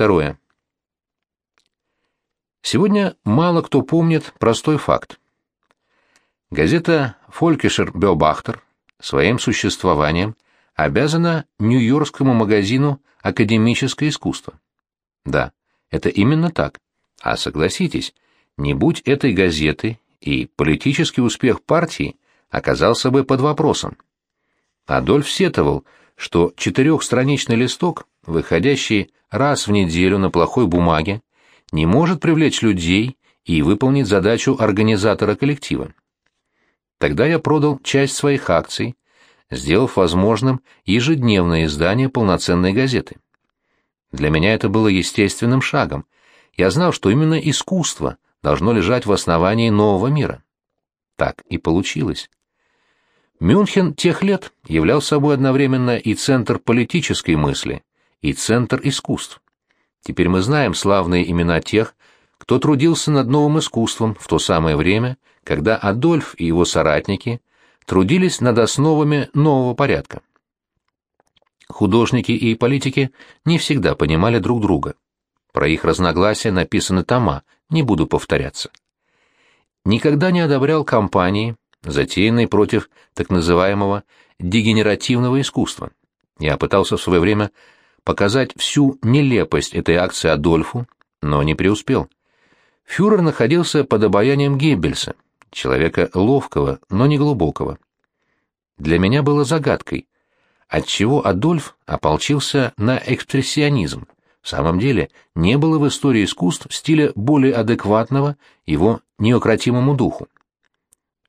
Второе. Сегодня мало кто помнит простой факт. Газета «Фолькишер Беобахтер» своим существованием обязана нью-йоркскому магазину «Академическое искусство». Да, это именно так. А согласитесь, не будь этой газеты, и политический успех партии оказался бы под вопросом. Адольф сетовал, что четырехстраничный листок, выходящий раз в неделю на плохой бумаге, не может привлечь людей и выполнить задачу организатора коллектива. Тогда я продал часть своих акций, сделав возможным ежедневное издание полноценной газеты. Для меня это было естественным шагом. Я знал, что именно искусство должно лежать в основании нового мира. Так и получилось. Мюнхен тех лет являл собой одновременно и центр политической мысли, и центр искусств. Теперь мы знаем славные имена тех, кто трудился над новым искусством в то самое время, когда Адольф и его соратники трудились над основами нового порядка. Художники и политики не всегда понимали друг друга. Про их разногласия написаны тома, не буду повторяться. Никогда не одобрял кампании, затеянные против так называемого дегенеративного искусства. Я пытался в свое время показать всю нелепость этой акции Адольфу, но не преуспел. Фюрер находился под обаянием Геббельса, человека ловкого, но не глубокого. Для меня было загадкой, отчего Адольф ополчился на экспрессионизм. В самом деле, не было в истории искусств стиля более адекватного его неукротимому духу.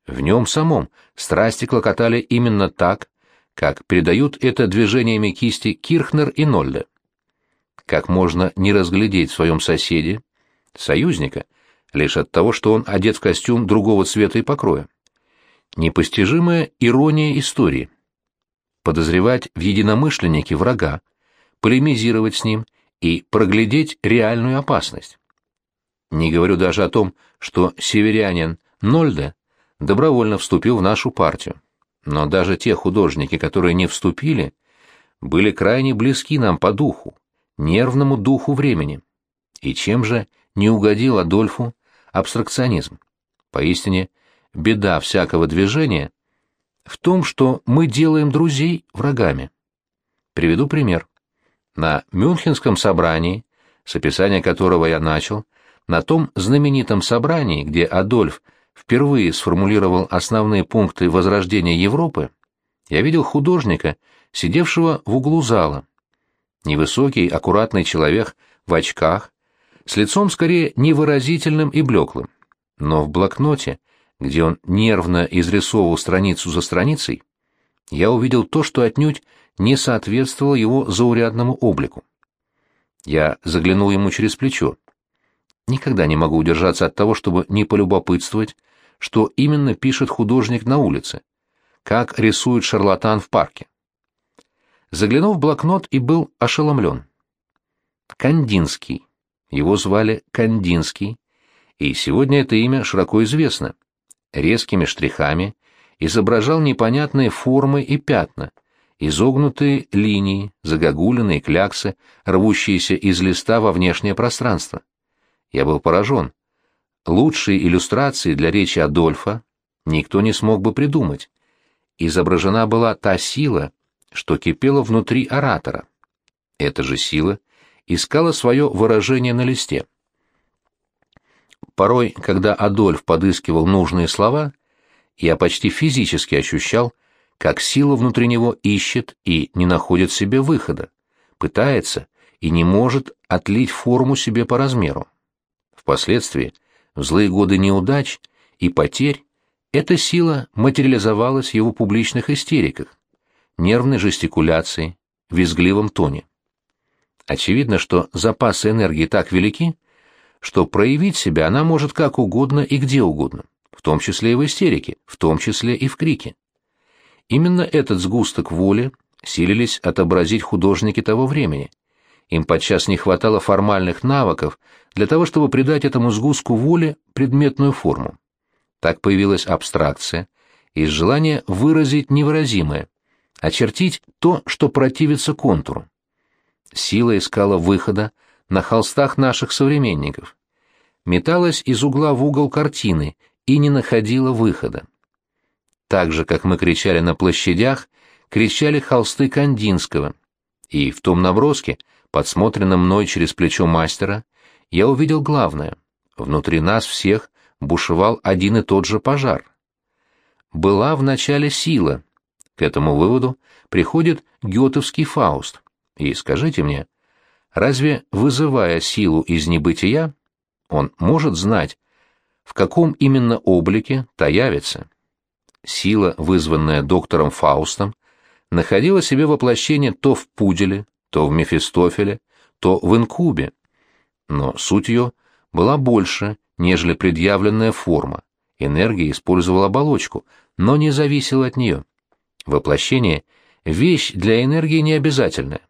В нем самом страсти клокотали именно так, как передают это движениями кисти Кирхнер и Нольде. Как можно не разглядеть в своем соседе, союзника, лишь от того, что он одет в костюм другого цвета и покроя? Непостижимая ирония истории. Подозревать в единомышленнике врага, полемизировать с ним и проглядеть реальную опасность. Не говорю даже о том, что северянин Нольде добровольно вступил в нашу партию. Но даже те художники, которые не вступили, были крайне близки нам по духу, нервному духу времени. И чем же не угодил Адольфу абстракционизм? Поистине, беда всякого движения в том, что мы делаем друзей врагами. Приведу пример. На Мюнхенском собрании, с описания которого я начал, на том знаменитом собрании, где Адольф впервые сформулировал основные пункты возрождения Европы, я видел художника, сидевшего в углу зала. Невысокий, аккуратный человек в очках, с лицом скорее невыразительным и блеклым. Но в блокноте, где он нервно изрисовывал страницу за страницей, я увидел то, что отнюдь не соответствовало его заурядному облику. Я заглянул ему через плечо. Никогда не могу удержаться от того, чтобы не полюбопытствовать, что именно пишет художник на улице, как рисует шарлатан в парке. Заглянул в блокнот и был ошеломлен. Кандинский. Его звали Кандинский, и сегодня это имя широко известно. Резкими штрихами изображал непонятные формы и пятна, изогнутые линии, загогулины кляксы, рвущиеся из листа во внешнее пространство. Я был поражен. Лучшие иллюстрации для речи Адольфа никто не смог бы придумать. Изображена была та сила, что кипела внутри оратора. Эта же сила искала свое выражение на листе. Порой, когда Адольф подыскивал нужные слова, я почти физически ощущал, как сила внутри него ищет и не находит себе выхода, пытается и не может отлить форму себе по размеру. Впоследствии, в злые годы неудач и потерь, эта сила материализовалась в его публичных истериках, нервной жестикуляции, визгливом тоне. Очевидно, что запасы энергии так велики, что проявить себя она может как угодно и где угодно, в том числе и в истерике, в том числе и в крике. Именно этот сгусток воли силились отобразить художники того времени – им подчас не хватало формальных навыков для того, чтобы придать этому сгустку воли предметную форму. Так появилась абстракция из желания выразить невыразимое, очертить то, что противится контуру. Сила искала выхода на холстах наших современников. Металась из угла в угол картины и не находила выхода. Так же, как мы кричали на площадях, кричали холсты Кандинского. И в том наброске, подсмотренном мной через плечо мастера, я увидел главное. Внутри нас всех бушевал один и тот же пожар. Была в начале сила. К этому выводу приходит гетовский Фауст. И скажите мне, разве, вызывая силу из небытия, он может знать, в каком именно облике та явится? Сила, вызванная доктором Фаустом, находила себе воплощение то в Пуделе, то в Мефистофеле, то в Инкубе. Но суть ее была больше, нежели предъявленная форма. Энергия использовала оболочку, но не зависела от нее. Воплощение — вещь для энергии необязательная.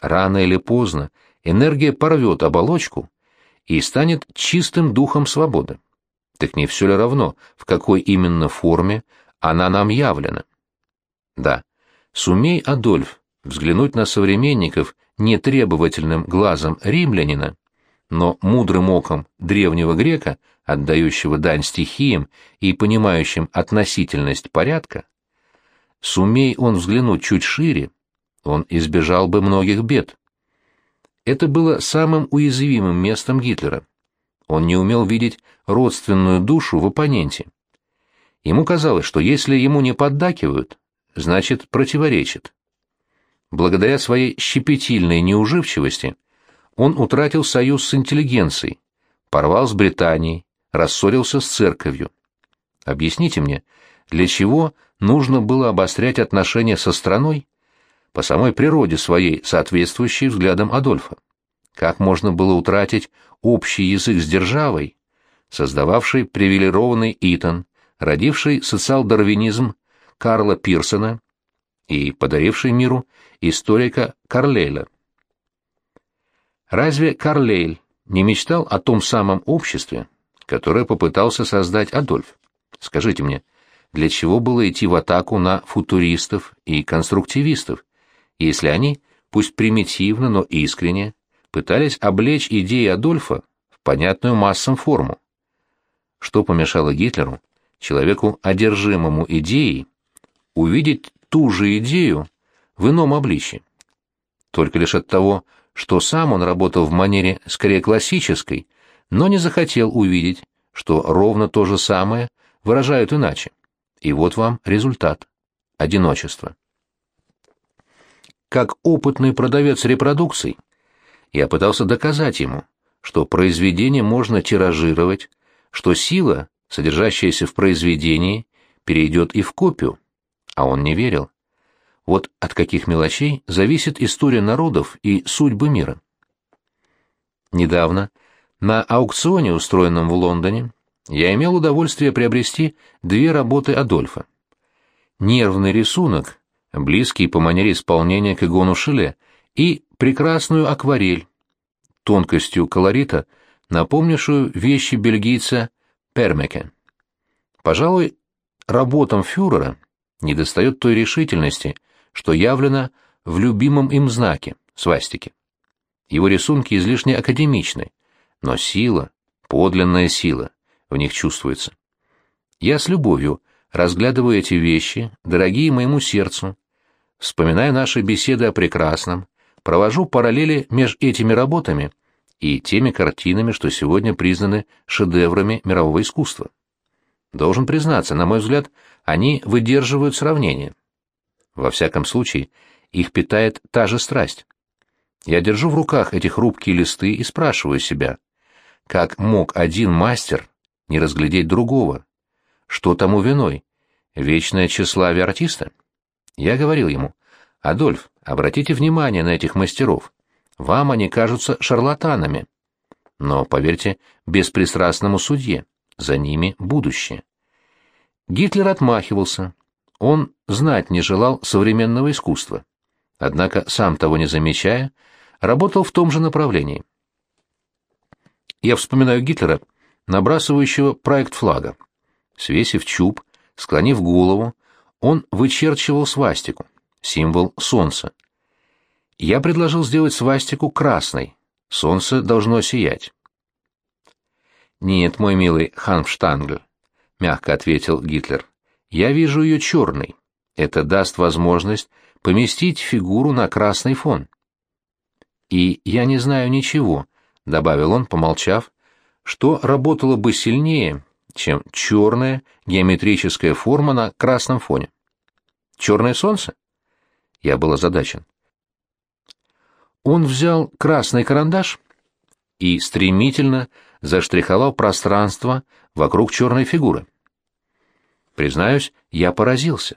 Рано или поздно энергия порвет оболочку и станет чистым духом свободы. Так не все ли равно, в какой именно форме она нам явлена? Да, сумей, Адольф, взглянуть на современников нетребовательным глазом римлянина, но мудрым оком древнего грека, отдающего дань стихиям и понимающим относительность порядка, сумей он взглянуть чуть шире, он избежал бы многих бед. Это было самым уязвимым местом Гитлера. Он не умел видеть родственную душу в оппоненте. Ему казалось, что если ему не поддакивают, значит противоречит. Благодаря своей щепетильной неуживчивости – он утратил союз с интеллигенцией, порвал с Британией, рассорился с церковью. Объясните мне, для чего нужно было обострять отношения со страной, по самой природе своей соответствующей взглядам Адольфа? Как можно было утратить общий язык с державой, создававший привилегированный Итон, родивший социал-дарвинизм Карла Пирсона и подаривший миру историка Карлейля? Разве Карлейль не мечтал о том самом обществе, которое попытался создать Адольф? Скажите мне, для чего было идти в атаку на футуристов и конструктивистов, если они, пусть примитивно, но искренне, пытались облечь идеи Адольфа в понятную массам форму? Что помешало Гитлеру, человеку одержимому идеей, увидеть ту же идею в ином обличье? Только лишь от того, что сам он работал в манере скорее классической, но не захотел увидеть, что ровно то же самое выражают иначе. И вот вам результат. Одиночество. Как опытный продавец репродукций, я пытался доказать ему, что произведение можно тиражировать, что сила, содержащаяся в произведении, перейдет и в копию, а он не верил. Вот от каких мелочей зависит история народов и судьбы мира. Недавно, на аукционе, устроенном в Лондоне, я имел удовольствие приобрести две работы Адольфа. Нервный рисунок, близкий по манере исполнения к Игону Шиле, и прекрасную акварель, тонкостью колорита, напомнившую вещи бельгийца Пермеке. Пожалуй, работам фюрера недостает той решительности, что явлено в любимом им знаке — свастике. Его рисунки излишне академичны, но сила, подлинная сила, в них чувствуется. Я с любовью разглядываю эти вещи, дорогие моему сердцу, вспоминая наши беседы о прекрасном, провожу параллели между этими работами и теми картинами, что сегодня признаны шедеврами мирового искусства. Должен признаться, на мой взгляд, они выдерживают сравнение. Во всяком случае, их питает та же страсть. Я держу в руках эти хрупкие листы и спрашиваю себя, как мог один мастер не разглядеть другого? Что тому виной? Вечное тщеславие артиста? Я говорил ему, «Адольф, обратите внимание на этих мастеров. Вам они кажутся шарлатанами. Но, поверьте, беспристрастному судье, за ними будущее». Гитлер отмахивался, он знать не желал современного искусства. Однако, сам того не замечая, работал в том же направлении. Я вспоминаю Гитлера, набрасывающего проект флага. Свесив чуб, склонив голову, он вычерчивал свастику, символ солнца. Я предложил сделать свастику красной, солнце должно сиять. «Нет, мой милый Ханфштангль», — мягко ответил Гитлер, — «я вижу ее черной. Это даст возможность поместить фигуру на красный фон». «И я не знаю ничего», — добавил он, помолчав, — «что работало бы сильнее, чем черная геометрическая форма на красном фоне». «Черное солнце?» Я был озадачен. Он взял красный карандаш и стремительно заштриховал пространство вокруг черной фигуры. Признаюсь, я поразился.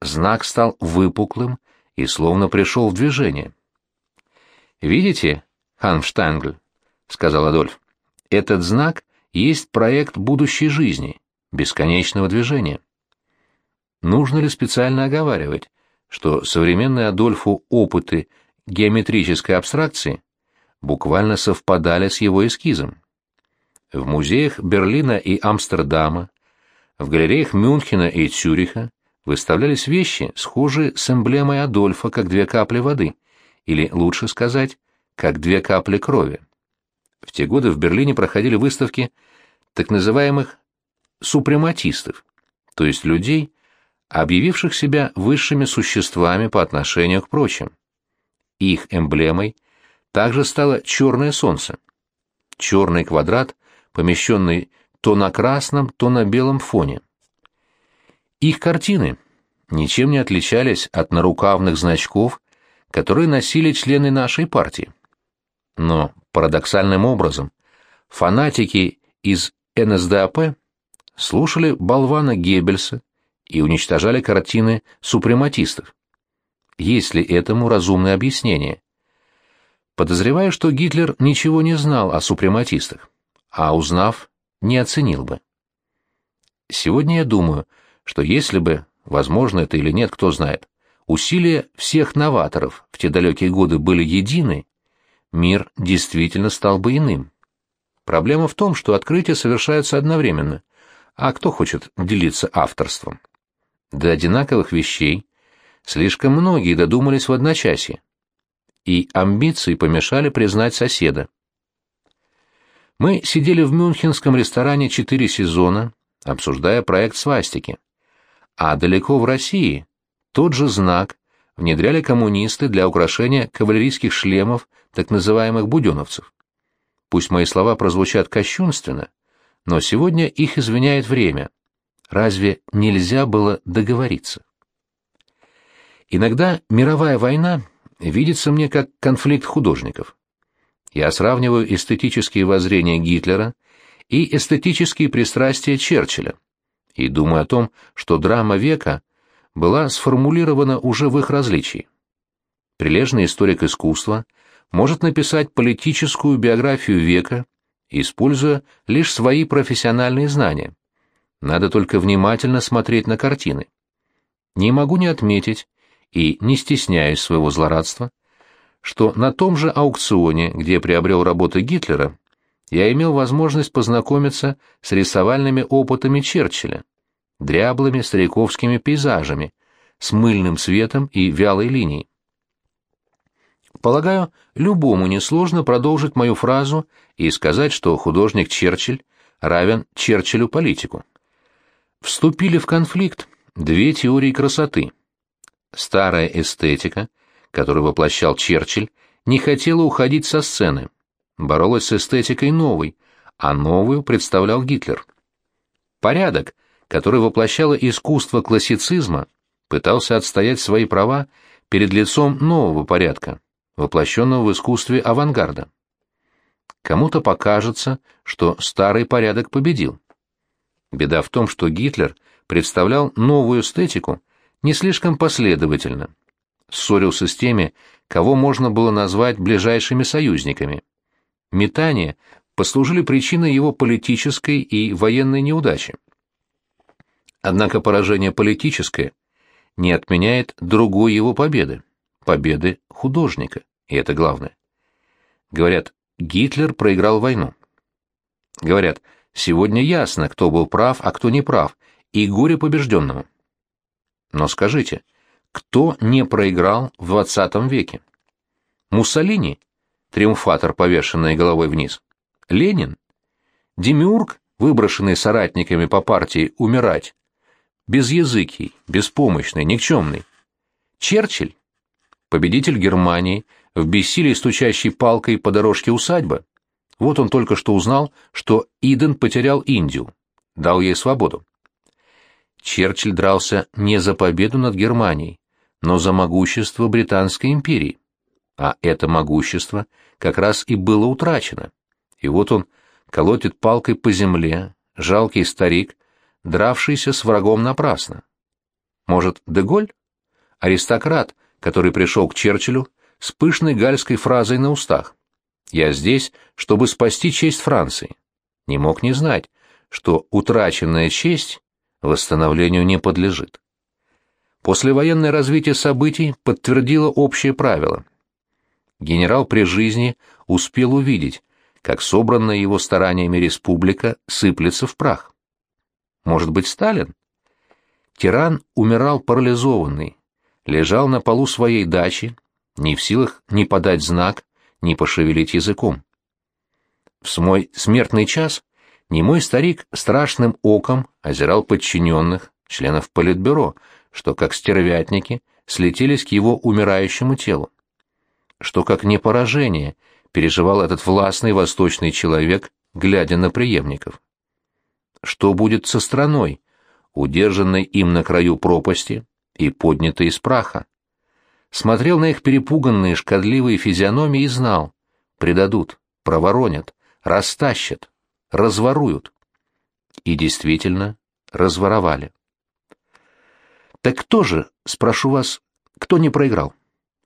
Знак стал выпуклым и словно пришел в движение. «Видите, Ханштангль?» — сказал Адольф. «Этот знак есть проект будущей жизни, бесконечного движения». Нужно ли специально оговаривать, что современные Адольфу опыты геометрической абстракции буквально совпадали с его эскизом? В музеях Берлина и Амстердама, в галереях Мюнхена и Цюриха выставлялись вещи, схожие с эмблемой Адольфа, как две капли воды, или, лучше сказать, как две капли крови. В те годы в Берлине проходили выставки так называемых супрематистов, то есть людей, объявивших себя высшими существами по отношению к прочим. Их эмблемой также стало черное солнце. Черный квадрат, помещенный то на красном, то на белом фоне. Их картины ничем не отличались от нарукавных значков, которые носили члены нашей партии. Но парадоксальным образом фанатики из НСДАП слушали болвана Геббельса и уничтожали картины супрематистов. Есть ли этому разумное объяснение? Подозреваю, что Гитлер ничего не знал о супрематистах, а узнав, не оценил бы. Сегодня я думаю, что если бы, возможно это или нет, кто знает, усилия всех новаторов в те далекие годы были едины, мир действительно стал бы иным. Проблема в том, что открытия совершаются одновременно, а кто хочет делиться авторством? До одинаковых вещей слишком многие додумались в одночасье, и амбиции помешали признать соседа. Мы сидели в мюнхенском ресторане четыре сезона, обсуждая проект свастики. А далеко в России тот же знак внедряли коммунисты для украшения кавалерийских шлемов так называемых буденовцев. Пусть мои слова прозвучат кощунственно, но сегодня их извиняет время. Разве нельзя было договориться? Иногда мировая война видится мне как конфликт художников. Я сравниваю эстетические воззрения Гитлера и эстетические пристрастия Черчилля и думаю о том, что драма века была сформулирована уже в их различии. Прилежный историк искусства может написать политическую биографию века, используя лишь свои профессиональные знания. Надо только внимательно смотреть на картины. Не могу не отметить, и не стесняюсь своего злорадства, что на том же аукционе, где приобрел работы Гитлера, я имел возможность познакомиться с рисовальными опытами Черчилля, дряблыми стариковскими пейзажами, с мыльным цветом и вялой линией. Полагаю, любому несложно продолжить мою фразу и сказать, что художник Черчилль равен Черчиллю-политику. Вступили в конфликт две теории красоты. Старая эстетика, которую воплощал Черчилль, не хотела уходить со сцены, боролась с эстетикой новой, а новую представлял Гитлер. Порядок, который воплощало искусство классицизма, пытался отстоять свои права перед лицом нового порядка, воплощенного в искусстве авангарда. Кому-то покажется, что старый порядок победил. Беда в том, что Гитлер представлял новую эстетику не слишком последовательно. Ссорился с теми, кого можно было назвать ближайшими союзниками. Метания послужили причиной его политической и военной неудачи. Однако поражение политическое не отменяет другой его победы, победы художника, и это главное. Говорят, Гитлер проиграл войну. Говорят, сегодня ясно, кто был прав, а кто не прав, и горе побежденному. Но скажите, кто не проиграл в XX веке? Муссолини? триумфатор, повешенный головой вниз? Ленин? Демиург, выброшенный соратниками по партии умирать? Безязыкий, беспомощный, никчемный. Черчилль? Победитель Германии, в бессилии стучащий палкой по дорожке усадьбы? Вот он только что узнал, что Иден потерял Индию, дал ей свободу. Черчилль дрался не за победу над Германией, но за могущество Британской империи. А это могущество как раз и было утрачено. И вот он колотит палкой по земле, жалкий старик, дравшийся с врагом напрасно. Может, Деголь? Аристократ, который пришел к Черчиллю с пышной гальской фразой на устах. «Я здесь, чтобы спасти честь Франции». Не мог не знать, что утраченная честь восстановлению не подлежит. Послевоенное развитие событий подтвердило общее правило. Генерал при жизни успел увидеть, как собранная его стараниями республика сыплется в прах. Может быть, Сталин? Тиран умирал парализованный, лежал на полу своей дачи, не в силах ни подать знак, ни пошевелить языком. В свой смертный час немой старик страшным оком озирал подчиненных, членов политбюро, что, как стервятники, слетелись к его умирающему телу. Что, как не поражение, переживал этот властный восточный человек, глядя на преемников. Что будет со страной, удержанной им на краю пропасти и поднятой из праха? Смотрел на их перепуганные шкодливые физиономии и знал — предадут, проворонят, растащат, разворуют. И действительно, разворовали. Так кто же, спрошу вас, кто не проиграл?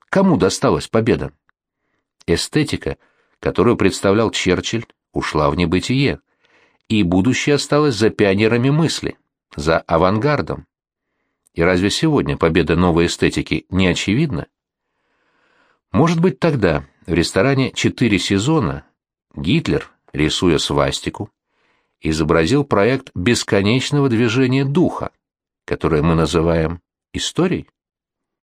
Кому досталась победа? Эстетика, которую представлял Черчилль, ушла в небытие, и будущее осталось за пионерами мысли, за авангардом. И разве сегодня победа новой эстетики не очевидна? Может быть, тогда в ресторане «Четыре сезона» Гитлер, рисуя свастику, изобразил проект бесконечного движения духа, которое мы называем историей?